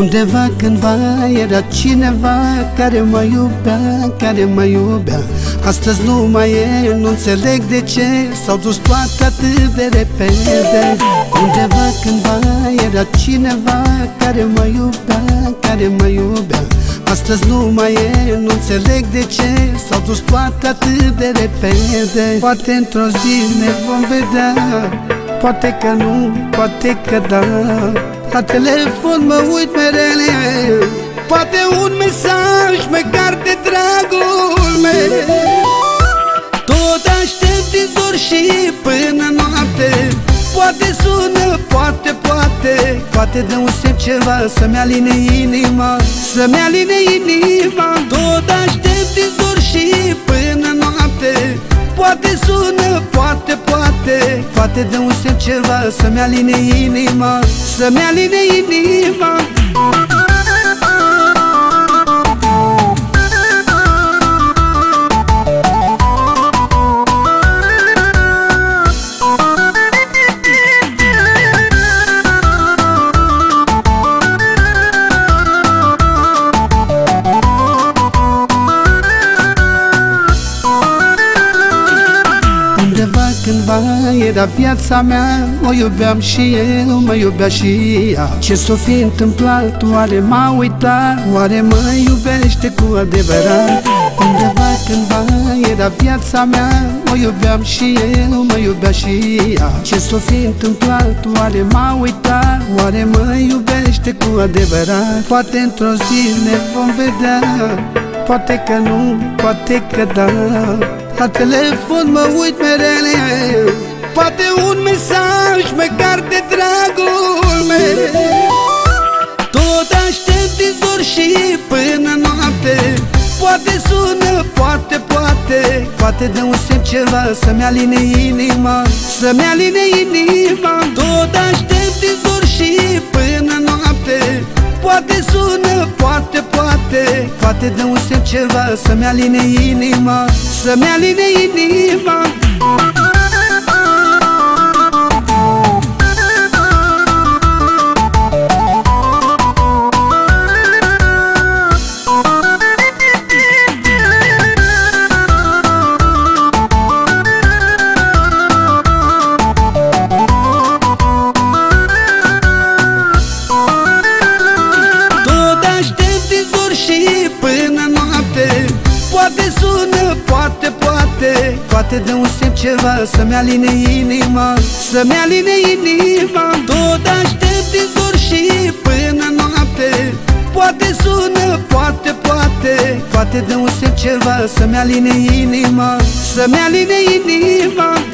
Undeva cândva era cineva care mă iubea, care mă iubea. Astăzi nu mai e, nu înțeleg de ce S-au dus toate atât de repede. Undeva cândva era cineva care mă iubea, care mă iubea. Astăzi nu mai e, nu înțeleg de ce S-au dus toate atât de repede. Poate într-o zi ne vom vedea Poate că nu, poate că da La telefon mă uit mereu. Poate un mesaj măcar de dragul meu. Tot aștept din zor și până noapte. Poate sună, poate, poate Poate de un semn ceva să-mi aline inima Să-mi aline inima. Tot aștept din zor și până noapte. Poate sună, poate, poate Poate de un semn ceva să-mi aline inima Să-mi aline inima cândva era viața mea O iubeam și eu, mă iubea și ea. Ce s-o fi întâmplat, oare m-a uitat Oare mă iubește cu adevărat? Undeva cândva era viața mea O iubeam și eu, mă iubea și ea. Ce s-o fi întâmplat, oare m-a uitat Oare mă iubește cu adevărat? Poate într-o zi ne vom vedea Poate că nu, poate că da La telefon mă uit mereu. Poate un mesaj măcar de dragul meu. Tot aștept din zor și până noapte. Poate sună, poate, poate Poate de un semn ceva să-mi aline inima Să-mi aline inima poate Poate de un semn ceva să-mi aline inima Să-mi aline inima poate, poate Poate de un semn ceva să-mi aline inima Să-mi aline inima. Tot aștept din zor și până noapte Poate sună, poate, poate Poate de un semn ceva să-mi aline inima Să-mi aline inima